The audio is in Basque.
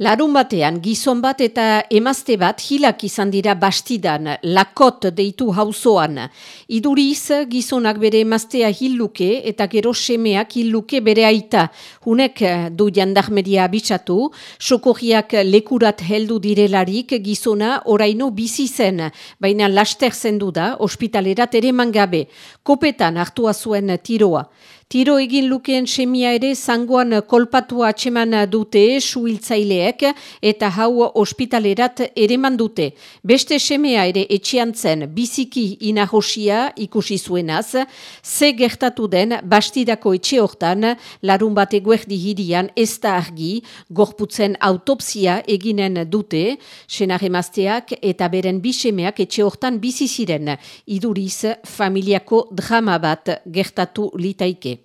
Larun batean, gizon bat eta emazte bat hilak izan dira bastidan, lakot deitu hauzoan. Iduriz, gizonak bere emaztea hilluke eta gero semeak hilluke bere aita. Hunek du jandarmeria abitsatu, sokorriak lekurat heldu direlarik gizona oraino bizi zen, baina laster zendu da, ospitalerat ere mangabe. Kopetan hartua zuen tiroa. Tiro egin lukeen semia ere zangoan kolpatu atseman dute suhiltzaileek eta hau ospitalerat ere dute. Beste semea ere etxean zen biziki inahosia ikusi zuenaz, ze gertatu den bastidako etxe hortan larun bate guerdi hirian ez da argi, gorputzen autopsia eginen dute, senaremazteak eta beren bisemeak etxe hortan bizi ziren, iduriz familiako drama bat gertatu litaike.